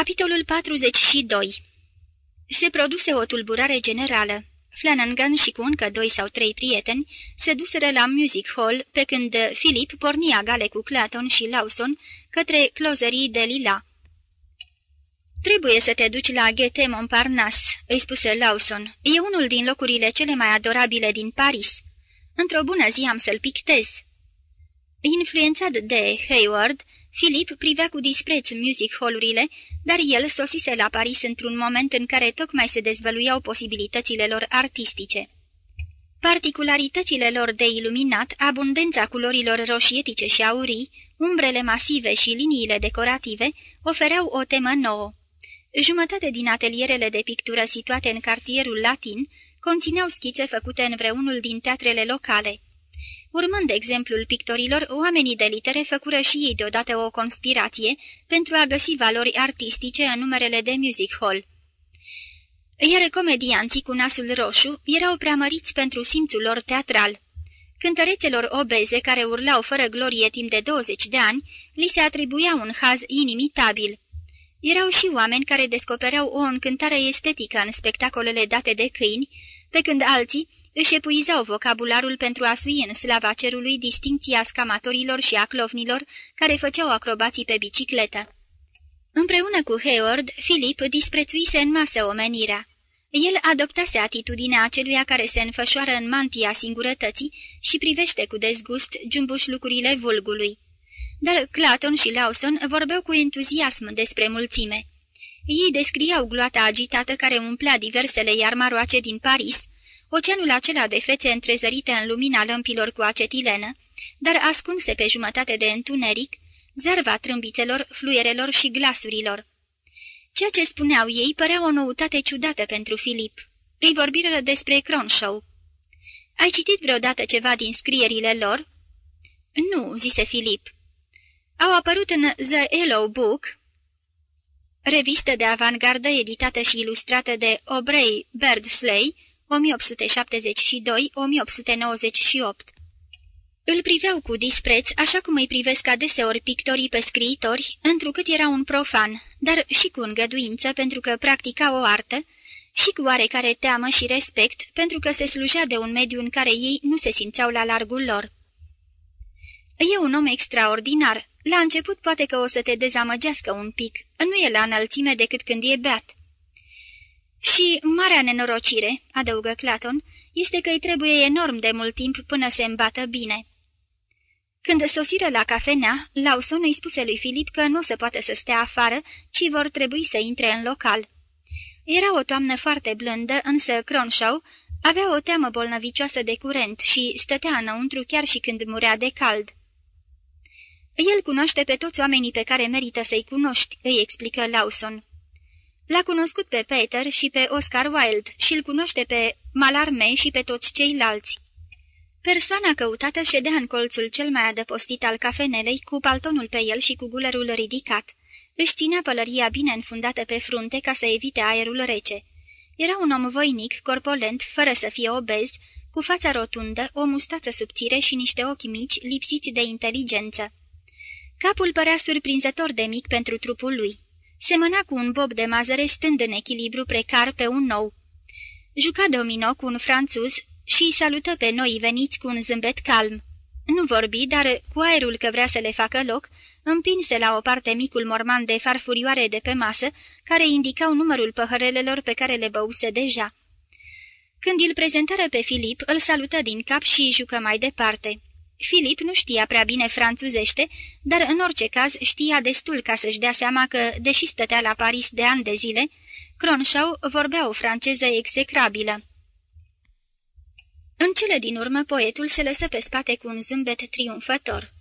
Capitolul 42 Se produse o tulburare generală. Flanagan și cu încă doi sau trei prieteni se duseră la Music Hall, pe când Philip pornia gale cu Claton și Lawson către clozerii de Lila. Trebuie să te duci la Ghete Montparnasse," îi spuse Lawson. E unul din locurile cele mai adorabile din Paris. Într-o bună zi am să-l pictez." Influențat de Hayward, Philip privea cu dispreț music hall-urile, dar el sosise la Paris într-un moment în care tocmai se dezvăluiau posibilitățile lor artistice. Particularitățile lor de iluminat, abundența culorilor roșietice și aurii, umbrele masive și liniile decorative ofereau o temă nouă. Jumătate din atelierele de pictură situate în cartierul latin conțineau schițe făcute în vreunul din teatrele locale. Urmând exemplul pictorilor, oamenii de litere făcură și ei deodată o conspirație pentru a găsi valori artistice în numerele de music hall. Iar comedianții cu nasul roșu erau preamăriți pentru simțul lor teatral. Cântărețelor obeze care urlau fără glorie timp de 20 de ani, li se atribuia un haz inimitabil. Erau și oameni care descopereau o încântare estetică în spectacolele date de câini, pe când alții își epuizau vocabularul pentru a sui în slava cerului distinția scamatorilor și a clovnilor care făceau acrobații pe bicicletă. Împreună cu Hayward, Philip disprețuise în masă omenirea. El adoptase atitudinea aceluia care se înfășoară în mantia singurătății și privește cu dezgust jumbuș lucrurile vulgului. Dar Claton și Lawson vorbeau cu entuziasm despre mulțime. Ei descriau gloata agitată care umplea diversele iarmaroace din Paris, oceanul acela de fețe întrezărite în lumina lămpilor cu acetilenă, dar ascunse pe jumătate de întuneric, zarva trâmbițelor, fluierelor și glasurilor. Ceea ce spuneau ei părea o noutate ciudată pentru Filip. Îi vorbiră despre Cronshaw. Ai citit vreodată ceva din scrierile lor?" Nu," zise Filip. Au apărut în The Yellow Book, revistă de avantgardă editată și ilustrată de Aubrey Birdsley, 1872-1898. Îl priveau cu dispreț, așa cum îi privesc adeseori pictorii pe scriitori, întrucât era un profan, dar și cu îngăduință pentru că practica o artă, și cu oarecare teamă și respect pentru că se slujea de un mediu în care ei nu se simțeau la largul lor. E un om extraordinar. La început poate că o să te dezamăgească un pic. Nu e la înălțime decât când e beat. Și marea nenorocire, adăugă Claton, este că îi trebuie enorm de mult timp până se îmbată bine. Când sosiră la cafenea, Lawson îi spuse lui Filip că nu se poate să stea afară, ci vor trebui să intre în local. Era o toamnă foarte blândă, însă Cronshaw avea o teamă bolnăvicioasă de curent și stătea înăuntru chiar și când murea de cald. El cunoaște pe toți oamenii pe care merită să-i cunoști," îi explică Lawson. L-a cunoscut pe Peter și pe Oscar Wilde și îl cunoaște pe Malarme și pe toți ceilalți. Persoana căutată ședea în colțul cel mai adăpostit al cafenelei, cu paltonul pe el și cu gulerul ridicat. Își ținea pălăria bine înfundată pe frunte ca să evite aerul rece. Era un om voinic, corpolent, fără să fie obez, cu fața rotundă, o mustață subțire și niște ochi mici, lipsiți de inteligență. Capul părea surprinzător de mic pentru trupul lui semăna cu un bob de mazăre stând în echilibru precar pe un nou. Juca domino cu un franțuz și îi salută pe noi veniți cu un zâmbet calm. Nu vorbi, dar cu aerul că vrea să le facă loc, împinse la o parte micul morman de farfurioare de pe masă, care indicau numărul păhărelelor pe care le băuse deja. Când îl prezentară pe Filip, îl salută din cap și jucă mai departe. Filip nu știa prea bine franțuzește, dar în orice caz știa destul ca să-și dea seama că, deși stătea la Paris de ani de zile, Cronshaw vorbea o franceză execrabilă. În cele din urmă, poetul se lăsă pe spate cu un zâmbet triumfător.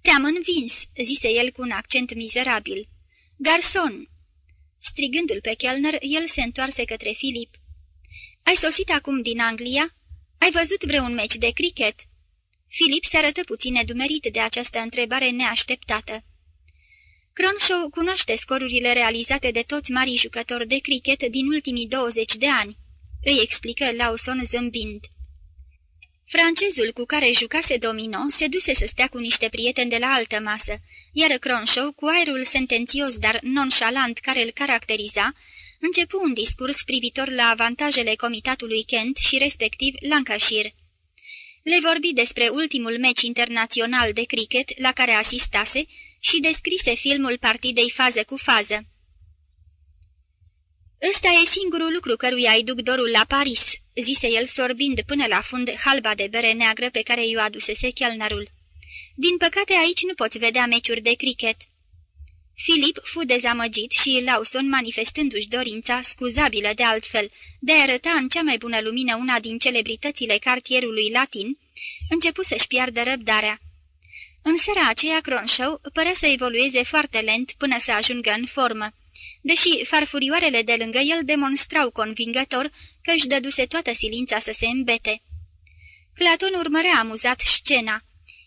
Te-am învins," zise el cu un accent mizerabil. Garson!" Strigându-l pe Kellner, el se întoarse către Filip. Ai sosit acum din Anglia? Ai văzut vreun meci de cricket?" Filip se arătă puțin nedumerit de această întrebare neașteptată. Cronshaw cunoaște scorurile realizate de toți marii jucători de cricket din ultimii 20 de ani, îi explică Lawson zâmbind. Francezul cu care jucase domino se duse să stea cu niște prieteni de la altă masă, iar Cronshaw, cu aerul sentențios, dar nonșalant care îl caracteriza, începu un discurs privitor la avantajele comitatului Kent și respectiv Lancashire. Le vorbi despre ultimul meci internațional de cricket la care asistase și descrise filmul partidei fază cu fază. Ăsta e singurul lucru căruia îi duc dorul la Paris," zise el sorbind până la fund halba de bere neagră pe care i-o adusese chelnerul. Din păcate aici nu poți vedea meciuri de cricket." Filip fu dezamăgit și Lawson, manifestându-și dorința, scuzabilă de altfel, de a arăta în cea mai bună lumină una din celebritățile cartierului latin, începu să-și piardă răbdarea. În seara aceea, Cronshaw părea să evolueze foarte lent până să ajungă în formă, deși farfurioarele de lângă el demonstrau convingător că își dăduse toată silința să se îmbete. Platon urmărea amuzat scena.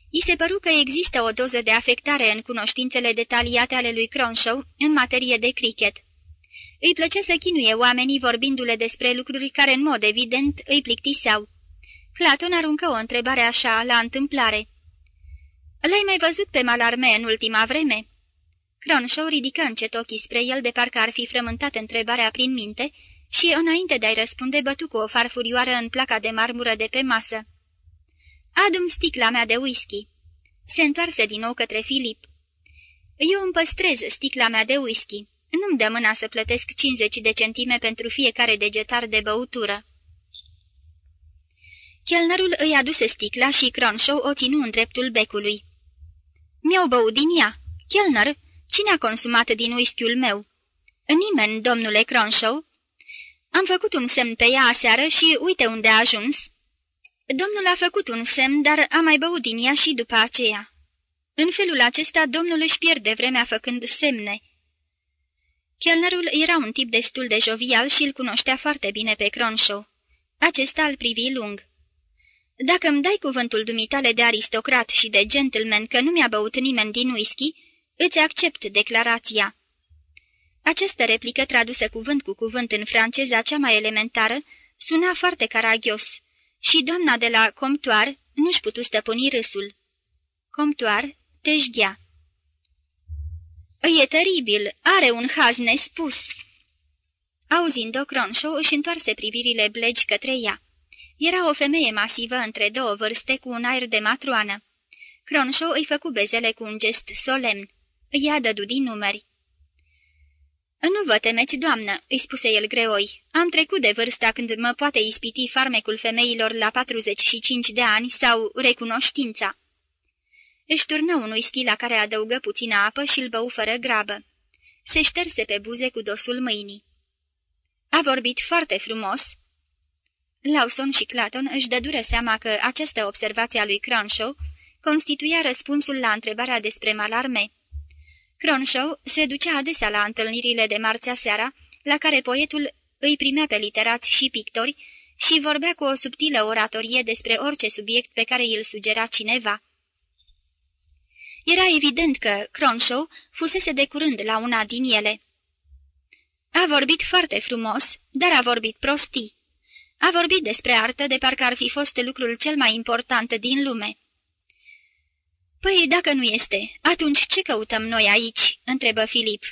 I se păru că există o doză de afectare în cunoștințele detaliate ale lui Cronshaw în materie de cricket. Îi plăcea să chinuie oamenii vorbindu-le despre lucruri care în mod evident îi plictiseau. Platon aruncă o întrebare așa, la întâmplare. L-ai mai văzut pe Malarme în ultima vreme?" Cronshaw ridică încet ochii spre el de parcă ar fi frământat întrebarea prin minte și, înainte de a-i răspunde, bătu cu o farfurioară în placa de marmură de pe masă. Adum sticla mea de whisky." Se întoarse din nou către Filip. Eu îmi păstrez sticla mea de whisky. Nu-mi dă mâna să plătesc 50 de centime pentru fiecare degetar de băutură." Chelnerul îi aduse sticla și Cronshaw o ținu în dreptul becului. Mi-au băut din ea. Chelner, cine a consumat din whisky-ul meu?" Nimeni, domnule Cronshaw." Am făcut un semn pe ea aseară și uite unde a ajuns." Domnul a făcut un semn, dar a mai băut din ea și după aceea. În felul acesta, domnul își pierde vremea făcând semne. Chelnerul era un tip destul de jovial și îl cunoștea foarte bine pe Cronshaw. Acesta îl privi lung. Dacă îmi dai cuvântul dumitale de aristocrat și de gentleman că nu mi-a băut nimeni din whisky, îți accept declarația." Această replică tradusă cuvânt cu cuvânt în franceza cea mai elementară suna foarte caragios și doamna de la comptoar nu-și putu stăpâni râsul. Comptoar, teșghea. E teribil, are un haz nespus." Auzind-o, Cronshaw își întoarse privirile blegi către ea. Era o femeie masivă între două vârste cu un aer de matroană. Cronshaw îi făcu bezele cu un gest solemn. Ea dădu din numeri. Nu vă temeți, doamnă," îi spuse el greoi. Am trecut de vârsta când mă poate ispiti farmecul femeilor la 45 de ani sau recunoștința." Își turnă un whisky la care adăugă puțină apă și îl bău fără grabă. Se șterse pe buze cu dosul mâinii. A vorbit foarte frumos." Lawson și Claton își dădură seama că această observație a lui Cronshaw constituia răspunsul la întrebarea despre Malarme. Cronshaw se ducea adesea la întâlnirile de marțea seara, la care poetul îi primea pe literați și pictori și vorbea cu o subtilă oratorie despre orice subiect pe care îl sugera cineva. Era evident că Cronshaw fusese de curând la una din ele. A vorbit foarte frumos, dar a vorbit prostii. A vorbit despre artă de parcă ar fi fost lucrul cel mai important din lume. Păi, dacă nu este, atunci ce căutăm noi aici?" întrebă Filip.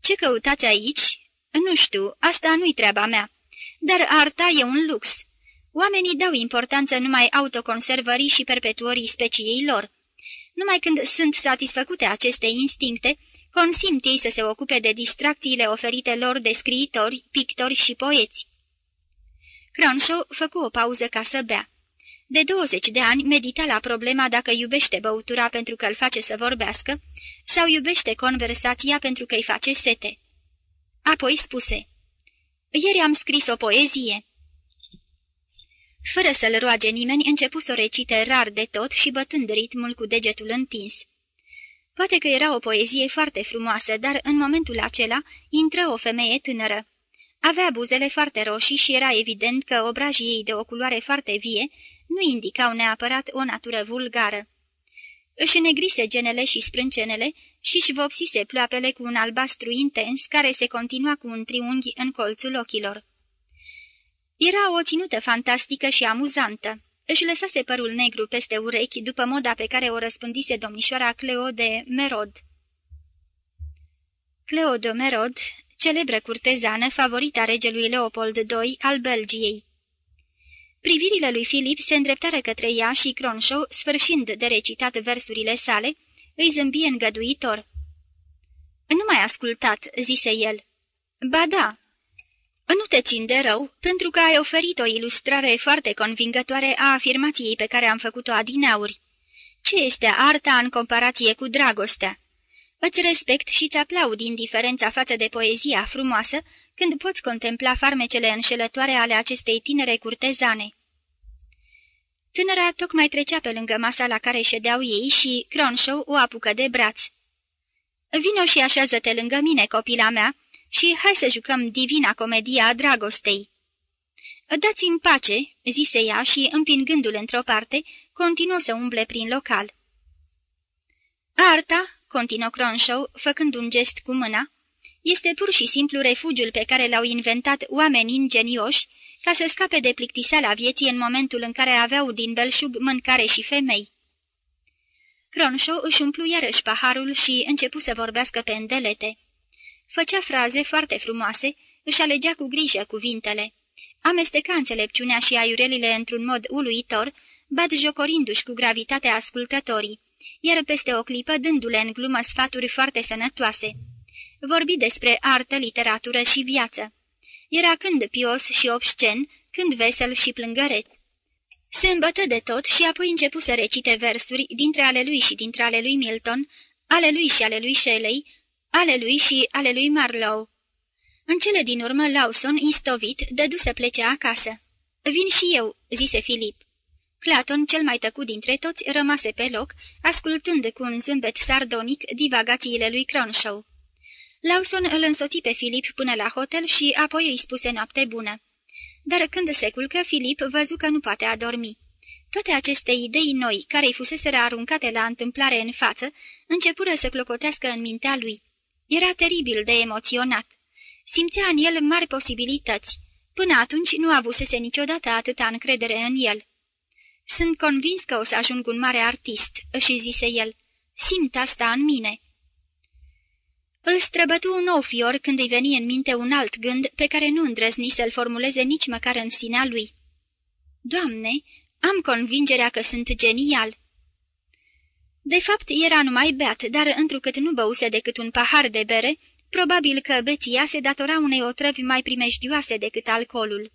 Ce căutați aici?" Nu știu, asta nu-i treaba mea. Dar arta e un lux. Oamenii dau importanță numai autoconservării și perpetuării speciei lor. Numai când sunt satisfăcute aceste instincte, consimt ei să se ocupe de distracțiile oferite lor de scriitori, pictori și poeți. Cronshaw făcu o pauză ca să bea. De 20 de ani medita la problema dacă iubește băutura pentru că îl face să vorbească sau iubește conversația pentru că îi face sete. Apoi spuse, Ieri am scris o poezie." Fără să-l roage nimeni, începu să o recite rar de tot și bătând ritmul cu degetul întins. Poate că era o poezie foarte frumoasă, dar în momentul acela intră o femeie tânără. Avea buzele foarte roșii și era evident că obrajii ei de o culoare foarte vie nu indicau neapărat o natură vulgară. Își negrise genele și sprâncenele și-și vopsise ploapele cu un albastru intens care se continua cu un triunghi în colțul ochilor. Era o ținută fantastică și amuzantă. Își lăsase părul negru peste urechi după moda pe care o răspândise domnișoara Cleo de Merod. Cleo de Merod, celebră curtezană, favorita regelui Leopold II al Belgiei. Privirile lui Filip se îndreptară către ea și Cronshaw, sfârșind de recitat versurile sale, îi zâmbi îngăduitor. Nu mai ascultat," zise el. Ba da." Nu te țin de rău, pentru că ai oferit o ilustrare foarte convingătoare a afirmației pe care am făcut-o adineauri. Ce este arta în comparație cu dragostea? Îți respect și îți aplaud indiferența față de poezia frumoasă când poți contempla farmecele înșelătoare ale acestei tinere curtezane. Tânăra tocmai trecea pe lângă masa la care ședeau ei și Cronshaw o apucă de braț. Vino și așează-te lângă mine, copila mea, și hai să jucăm divina comedia a dragostei." Dați-mi pace," zise ea și, împingându-l într-o parte, continuă să umble prin local. Arta, continuă Cronshaw, făcând un gest cu mâna, este pur și simplu refugiul pe care l-au inventat oamenii ingenioși ca să scape de plictiseala vieții în momentul în care aveau din belșug mâncare și femei. Cronshaw își umplu iarăși paharul și începu să vorbească pe îndelete. Făcea fraze foarte frumoase, își alegea cu grijă cuvintele. Amesteca înțelepciunea și aiurelile într-un mod uluitor, bat jocorindu-și cu gravitatea ascultătorii, iar peste o clipă dându-le în glumă sfaturi foarte sănătoase. Vorbi despre artă, literatură și viață. Era când pios și obscen, când vesel și plângăret. Se îmbătă de tot și apoi începu să recite versuri dintre ale lui și dintre ale lui Milton, ale lui și ale lui Shelley, ale lui și ale lui Marlowe. În cele din urmă, Lawson, istovit, dădu să plece acasă. Vin și eu," zise Filip. Claton, cel mai tăcut dintre toți, rămase pe loc, ascultând cu un zâmbet sardonic divagațiile lui Cronshaw. Lawson îl însoți pe Filip până la hotel și apoi îi spuse noapte bună. Dar când se culcă, Filip văzu că nu poate adormi. Toate aceste idei noi, care îi fuseseră aruncate la întâmplare în față, începură să clocotească în mintea lui. Era teribil de emoționat. Simțea în el mari posibilități. Până atunci nu avusese niciodată atâta încredere în el. Sunt convins că o să ajung un mare artist," își zise el. Simt asta în mine." Îl străbătu un nou fior când îi veni în minte un alt gând pe care nu îndrăzni să-l formuleze nici măcar în sinea lui. Doamne, am convingerea că sunt genial." De fapt, era numai beat, dar întrucât nu băuse decât un pahar de bere, probabil că beția se datora unei otrăvi mai primejdioase decât alcoolul.